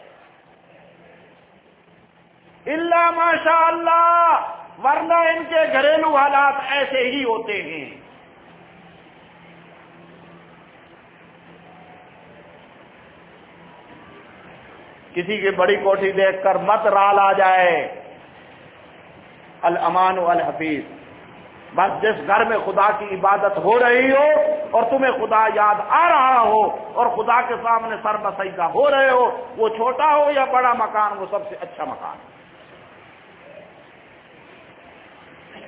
اللہ ماشاء اللہ ورنہ ان کے گھریلو حالات ایسے ہی ہوتے ہیں۔ کسی کی بڑی کوٹھی دیکھ کر مت رال آ جائے۔ الامان الحفیظ۔ بس جس گھر میں خدا کی عبادت ہو رہی ہو اور تمہیں خدا یاد آ رہا ہو اور خدا کے سامنے سر بسیدہ ہو رہے ہو، وہ چھوٹا ہو یا بڑا مکان، وہ سب سے اچھا مکان۔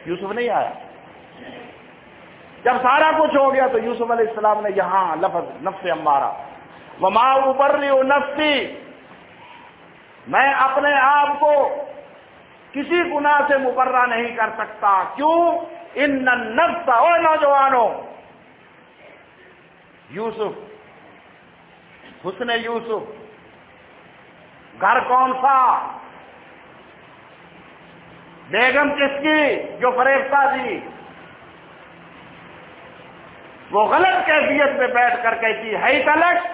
یوسف نہیں آیا۔ جب سارا کچھ ہو گیا تو یوسف علیہ السلام نے یہاں لفظ نفس امارا وہ ماں اوپر نفسی میں اپنے آپ کو کسی گنا سے مقررہ نہیں کر سکتا۔ کیوں؟ ان نفس او نوجوانوں یوسف، حسن یوسف، گھر کون سا؟ بیگم کس کی؟ جو فریفتہ تھی۔ وہ غلط کیفیت میں بیٹھ کر کہتی ہے تلک،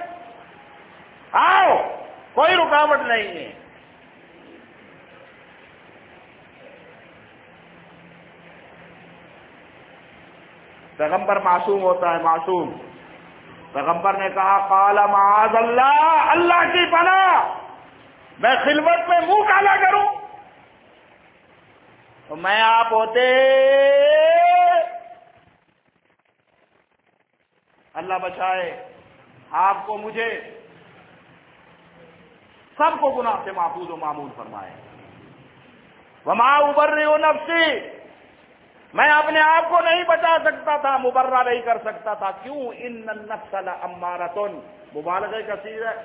آؤ۔ کوئی رکاوٹ نہیں ہے۔ پیغمبر معصوم ہوتا ہے، معصوم۔ پیغمبر نے کہا کالا معاذ اللہ اللہ کی پناہ۔ میں خلوت میں منہ کالا کروں۔ تو میں آپ ہوتے۔ اللہ بچائے، آپ کو مجھے۔ سب کو گناہ سے محفوظ و معمول فرمائے۔ وہ ماں ابر رہی ہو نفسی میں اپنے آپ کو نہیں بچا سکتا تھا، مبرہ نہیں کر سکتا تھا۔ کیوں؟ ان نفسل امارتن مبالغے کا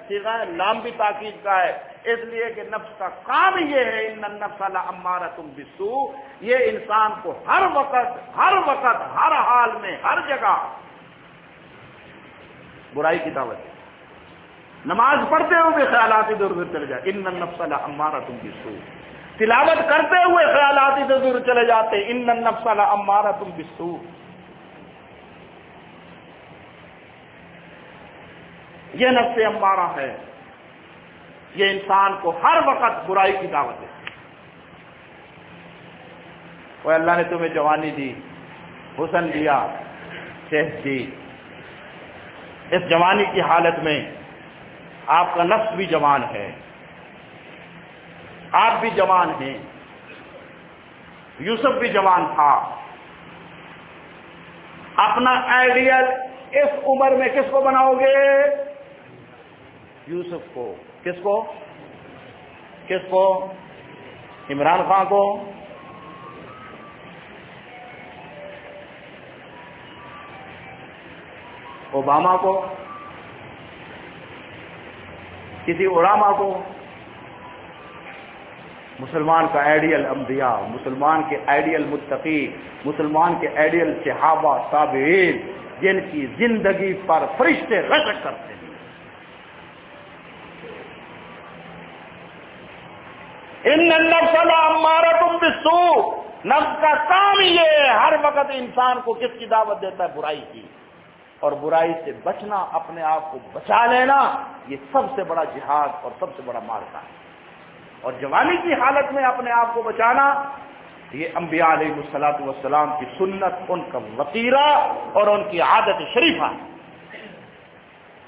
سیگا ہے لام بھی تاکید کا ہے۔ اس لیے کہ نفس کا کام یہ ہے ان نفسل امارتم بسو یہ انسان کو ہر وقت ہر وقت، ہر حال میں، ہر جگہ برائی کی دعوت نماز پڑھتے ہوئے خیالات ادھر ادھر چلے جائے ان نفسل امارتم بسو تلاوت کرتے ہوئے خیالات ادھر دور چلے جاتے ان نفس امارا تم بسو یہ نفس امارا ہے۔ یہ انسان کو ہر وقت برائی کی دعوت ہے۔ وہ اللہ نے تمہیں جوانی دی، حسن دیا، صحت دی اس جوانی کی حالت میں آپ کا نفس بھی جوان ہے۔ آپ بھی جوان ہیں۔ یوسف بھی جوان تھا۔ اپنا آئیڈیل اس عمر میں کس کو بناؤ گے؟ یوسف کو۔ کس کو؟ کس کو؟ عمران خان کو۔ اوباما کو۔ کسی اوراما کو مسلمان کا آئیڈیل انبیاء، مسلمان کے آئیڈیل متقی، مسلمان کے آئیڈیل صحابہ صابعین جن کی زندگی پر فرشتے رشک کرتے ہیں۔ ان نفس ہمارا تم بسو نفس کا کام یہ ہے، ہر وقت انسان کو کس کی دعوت دیتا ہے؟ برائی کی۔ اور برائی سے بچنا، اپنے آپ کو بچا لینا، یہ سب سے بڑا جہاد اور سب سے بڑا مارکا ہے۔ اور جوانی کی حالت میں اپنے آپ کو بچانا، یہ انبیاء علیہ السلاۃ والسلام کی سنت، ان کا وطیرہ اور ان کی عادت شریفہ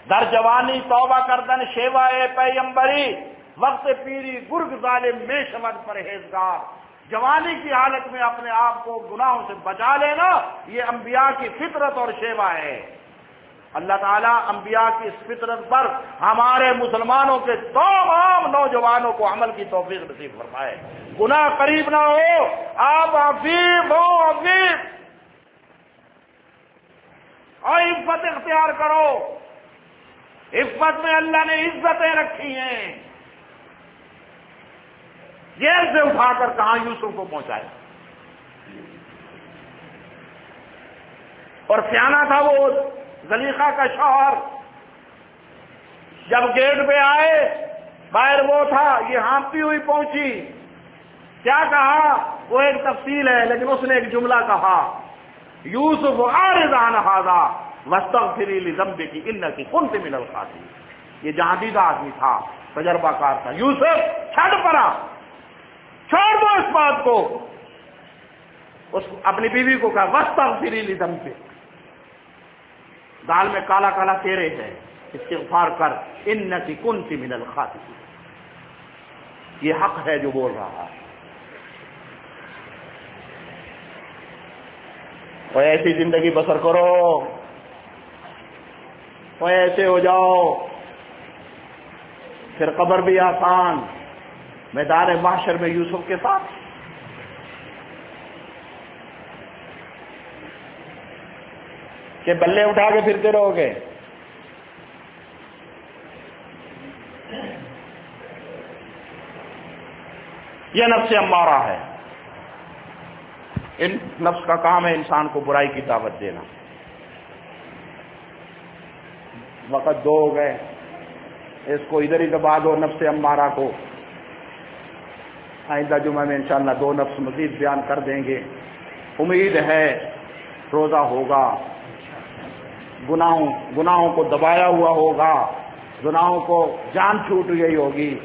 در جوانی توبہ کردن شیوا پیمبری وقت پیری گرگ ظالم میں شمد پرہیزگار۔ جوانی کی حالت میں اپنے آپ کو گناہوں سے بچا لینا، یہ انبیاء کی فطرت اور شیوا ہے۔ اللہ تعالیٰ انبیاء کی اس فطرت پر ہمارے مسلمانوں کے تمام نوجوانوں کو عمل کی توفیق نصیب فرمائے۔ گناہ قریب نہ ہو۔ آپ افیب ہو افیب اور عفت اختیار کرو۔ عفت میں اللہ نے عزتیں رکھی ہیں۔ جیل سے اٹھا کر کہاں یوسف کو پہنچائے؟ اور سیاح تھا وہ۔ زلیخا کا شوہر۔ جب گیٹ پہ آئے، باہر وہ تھا، یہ ہانپتی ہوئی پہنچی۔ کیا کہا؟ وہ ایک تفصیل ہے، لیکن اس نے ایک جملہ کہا۔ یوسف آرزان ہاضا وسط فری لمبے کی ان کی کن سے ملل خاصی یہ جہاں آدمی تھا، تجربہ کار تھا۔ یوسف، چھٹ پڑا چھوڑ دو اس بات کو۔ اس اپنی بیوی کو کہا وسط فری دال میں کالا کالا تیرے ہے استغفار کر۔ ان کی کن سی من الخاطی یہ حق ہے جو بول رہا ہے۔ وہ ایسی زندگی بسر کرو۔ وہ ایسے ہو جاؤ۔ پھر قبر بھی آسان۔ میدان معاشر میں یوسف کے ساتھ۔ کہ بلے اٹھا کے پھرتے رہو گے۔ یہ نفس امارا ہے۔ ان نفس کا کام ہے انسان کو برائی کی دعوت دینا۔ وقت دو ہو گئے۔ اس کو ادھر ہی دبا دو نفس امارا کو۔ آئندہ جمعہ میں انشاءاللہ دو نفس مزید بیان کر دیں گے۔ امید ہے روزہ ہوگا۔ گناہوں گناہوں کو دبایا ہوا ہوگا، گناہوں کو جان چھوٹ گئی ہوگی۔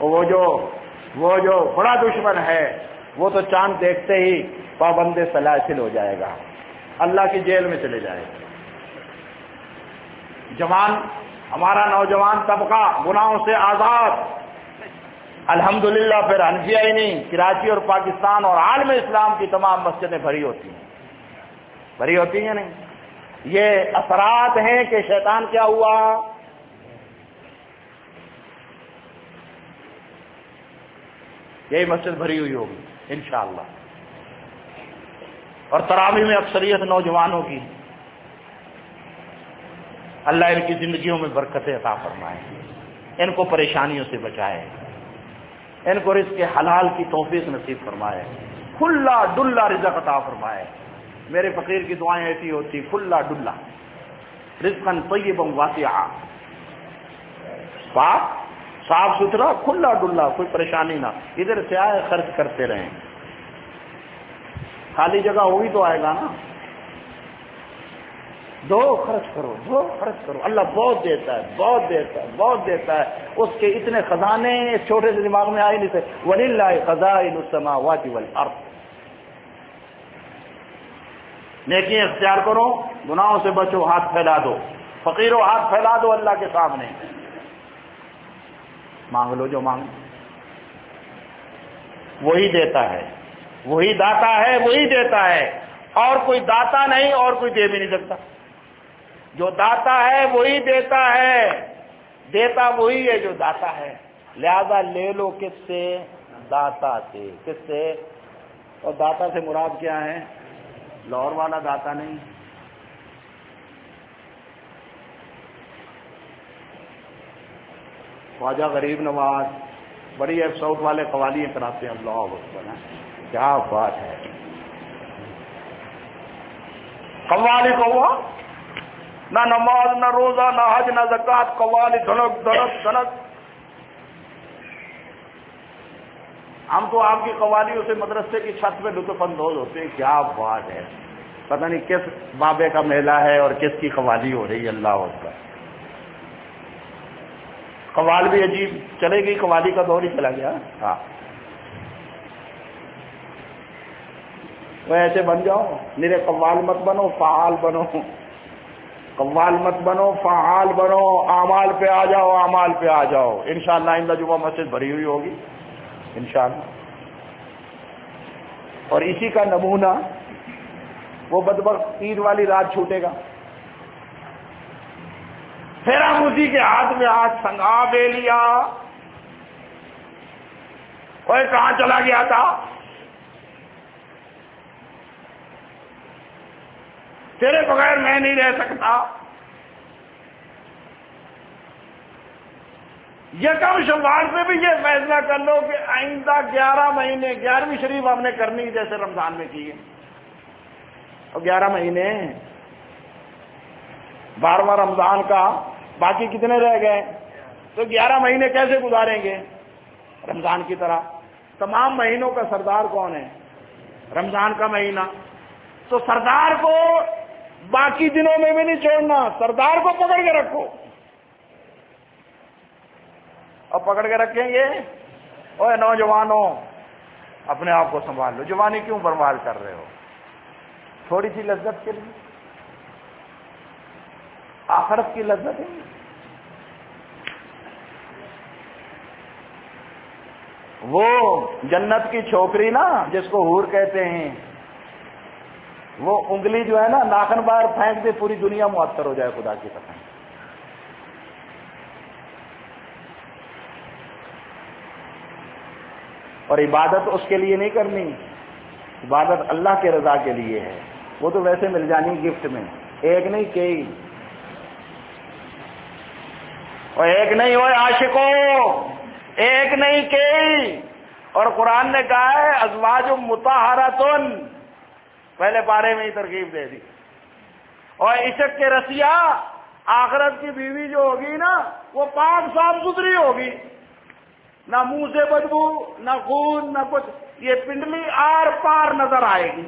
وہ جو وہ جو بڑا دشمن ہے، وہ تو چاند دیکھتے ہی پابند سلاسل ہو جائے گا۔ اللہ کی جیل میں چلے جائے گا۔ جوان، ہمارا نوجوان طبقہ گناہوں سے آزاد۔ الحمدللہ، پھر انفیا ہی نہیں، کراچی اور پاکستان اور عالم اسلام کی تمام مسجدیں بھری ہوتی ہیں۔ بھری ہوتی ہیں نہیں؟ یہ اثرات ہیں کہ شیطان کیا ہوا؟ یہی مسجد بھری ہوئی ہوگی، انشاءاللہ۔ اور تراوی میں اکثریت نوجوانوں کی اللہ ان کی زندگیوں میں برکتیں عطا فرمائے، ان کو پریشانیوں سے بچائے، ان کو رزق کے حلال کی توفیق نصیب فرمائے، کھلا ڈلا رزق عطا فرمائے۔ میرے فقیر کی دعائیں ایسی ہوتی، کھلا ڈلا رزقن طیب واسعہ پاک صاف ستھرا، کھلا ڈلا کوئی پریشانی نہ۔ ادھر سے آئے، خرچ کرتے رہیں۔ خالی جگہ ہوئی تو آئے گا نا۔ دو خرچ کرو، دو خرچ کرو۔ اللہ بہت دیتا ہے، بہت دیتا ہے، بہت دیتا ہے۔ اس کے اتنے خزانے چھوٹے سے دماغ میں آئے نہیں تھے۔ ولی اللہ خزائن السماوات والارض نیکی اختیار کرو، گناہوں سے بچو، ہاتھ پھیلا دو۔ فقیروں ہاتھ پھیلا دو اللہ کے سامنے۔ مانگ لو جو مانگ۔ وہی دیتا ہے۔ وہی داتا ہے، وہی دیتا ہے۔ اور کوئی داتا نہیں، اور کوئی دے بھی نہیں سکتا۔ جو داتا ہے، وہی دیتا ہے۔ دیتا وہی ہے جو داتا ہے۔ لہذا لے لو کس سے؟ داتا سے۔ کس سے؟ اور داتا سے مراد کیا ہے؟ لاہور والا داتا نہیں خواجہ غریب نواز، بڑی ایپساؤٹ والے قوالی کراتے ہیں۔ اللہ اکبر کیا بات ہے۔ قوالی کو ہوا؟ نہ نماز، نہ روزہ، نہ حج، نہ زکات قوالی دھڑک دھڑک دھڑک۔ ہم تو آپ کی قوالیوں سے مدرسے کی چھت پہ لطف اندوز ہوتے ہیں، کیا بات ہے؟ پتہ نہیں کس بابے کا میلہ ہے اور کس کی قوالی ہو رہی ہے، اللہ پر قوال بھی عجیب، چلے گئی قوالی کا دور ہی چلا گیا۔ ہاں۔ وہ ایسے بن جاؤ، میرے قوال مت بنو، فعال بنو۔ قوال مت بنو، فعال بنو۔ اعمال پہ آ جاؤ، اعمال پہ آ جاؤ۔ انشاءاللہ شاء اللہ جمعہ مسجد بھری ہوئی ہوگی۔ انشاءاللہ۔ اور اسی کا نمونہ وہ بدبخت عید والی رات چھوٹے گا۔ پھر ہم اسی کے ہاتھ میں ہاتھ سنگا بے لیا۔ کوئی کہاں چلا گیا تھا؟ تیرے بغیر میں نہیں رہ سکتا۔ یکم شمار سے بھی یہ فیصلہ کر لو کہ آئندہ گیارہ مہینے، گیارہویں شریف ہم نے کرنی جیسے رمضان میں کی ہے۔ اور گیارہ مہینے۔ بارہواں رمضان کا باقی کتنے رہ گئے؟ تو گیارہ مہینے کیسے گزاریں گے؟ رمضان کی طرح۔ تمام مہینوں کا سردار کون ہے؟ رمضان کا مہینہ۔ تو سردار کو باقی دنوں میں بھی نہیں چھوڑنا، سردار کو پکڑ کے رکھو۔ اور پکڑ کے رکھیں گے۔ اوے نوجوانوں، اپنے آپ کو سنبھال لو۔ جوانی کیوں برباد کر رہے ہو؟ تھوڑی سی لذت کے لیے۔ آخرت کی لذت ہے۔ وہ جنت کی چھوکری نا، جس کو ہور کہتے ہیں، وہ انگلی جو ہے نا، ناخن باہر پھینک دے، پوری دنیا معطر ہو جائے خدا کی طرف اور عبادت اس کے لیے نہیں کرنی۔ عبادت اللہ کے رضا کے لیے ہے۔ وہ تو ویسے مل جانی گفٹ میں۔ ایک نہیں کئی۔ اور ایک نہیں ہوئے عاشقوں۔ ایک نہیں کئی۔ اور قرآن نے کہا ہے، ازواج متحرتن پہلے پارے میں ہی ترکیب دے دی۔ اور عشق کے رسیا آخرت کی بیوی جو ہوگی نا، وہ پاک صاف ستھری ہوگی۔ نہ منہ سے بدبو، نہ خون، نہ کچھ۔ یہ پنڈلی آر پار نظر آئے گی۔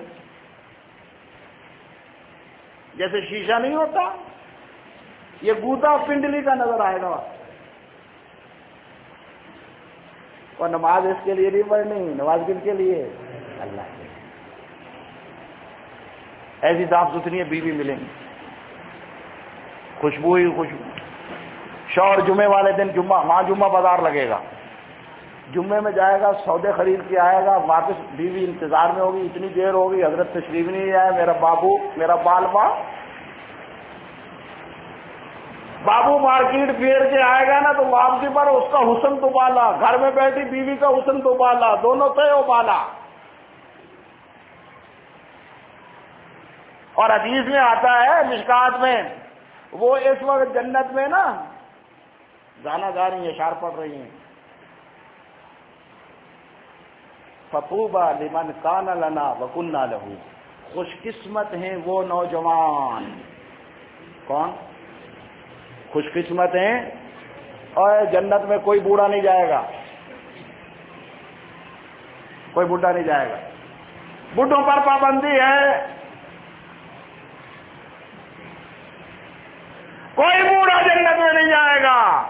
جیسے شیشہ نہیں ہوتا، یہ گوتا پنڈلی کا نظر آئے گا۔ اور نماز اس کے لیے نہیں پڑھنی نماز کن کے لیے؟ اللہ کے لیے۔ ایسی صاف ستھری بیوی ملیں گی۔ خوشبو ہی خوشبو۔ شور جمعے والے دن جمعہ وہاں جمعہ بازار لگے گا۔ جمعے میں جائے گا، سودے خرید کے آئے گا، واپس بیوی انتظار میں ہوگی، اتنی دیر ہوگی، حضرت تشریف نہیں آئے، میرا بابو، میرا بال ماں بابو مارکیٹ پھیر کے آئے گا نا تو واپسی پر اس کا حسن تو بالا، گھر میں بیٹھی بیوی کا حسن تو بالا، دونوں تھے وہ بالا۔ اور حدیث میں آتا ہے، مشکات میں، وہ اس وقت جنت میں نا گانا گا رہی ہیں اشار پڑ رہی ہیں۔ فتوبہ لمن کان لنا وکنہ لہو خوش قسمت ہیں وہ نوجوان۔ کون؟ خوش قسمت ہیں؟ اور جنت میں کوئی بوڑھا نہیں جائے گا۔ کوئی بوڑھا نہیں جائے گا۔ بڈھوں پر پابندی ہے۔ کوئی بوڑھا جنت میں نہیں جائے گا۔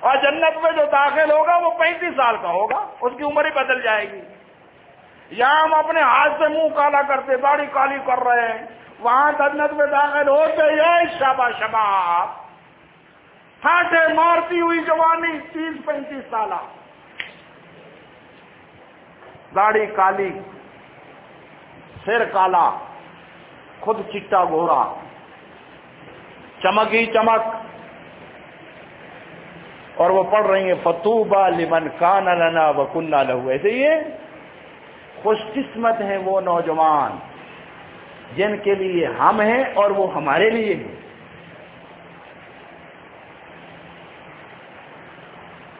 اور جنت میں جو داخل ہوگا وہ پینتیس سال کا ہوگا، اس کی عمر ہی بدل جائے گی۔ یہاں ہم اپنے ہاتھ سے منہ کالا کرتے، داڑھی کالی کر رہے ہیں، وہاں جنت میں داخل ہوتے یہ شبا شباب پھاٹے مارتی ہوئی جوانی، تیس پینتیس سالہ داڑھی کالی، سر کالا، خود چٹا گورا چمک ہی چمک۔ اور وہ پڑھ رہی ہیں فتوبہ لمن کان لنا و کنہ لہو ایسے ہی ہے خوش قسمت ہیں وہ نوجوان، جن کے لیے ہم ہیں اور وہ ہمارے لیے ہیں۔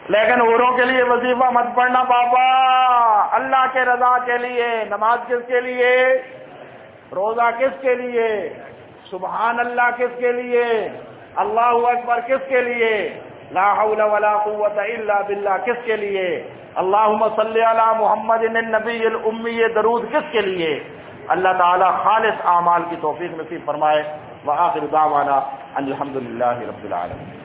لیکن اوروں کے لیے وظیفہ مت پڑھنا پاپا۔ اللہ کے رضا کے لیے، نماز کس کے لیے؟ روزہ کس کے لیے؟ سبحان اللہ کس کے لیے؟ اللہ اکبر کس کے لیے؟ لا حول ولا قوت الا باللہ کس کے لیے؟ اللہم صلی علی محمد النبی الامی درود کس کے لیے؟ اللہ تعالی خالص اعمال کی توفیق نصیب فرمائے. وآخر دعوانا الحمدللہ رب العالمین.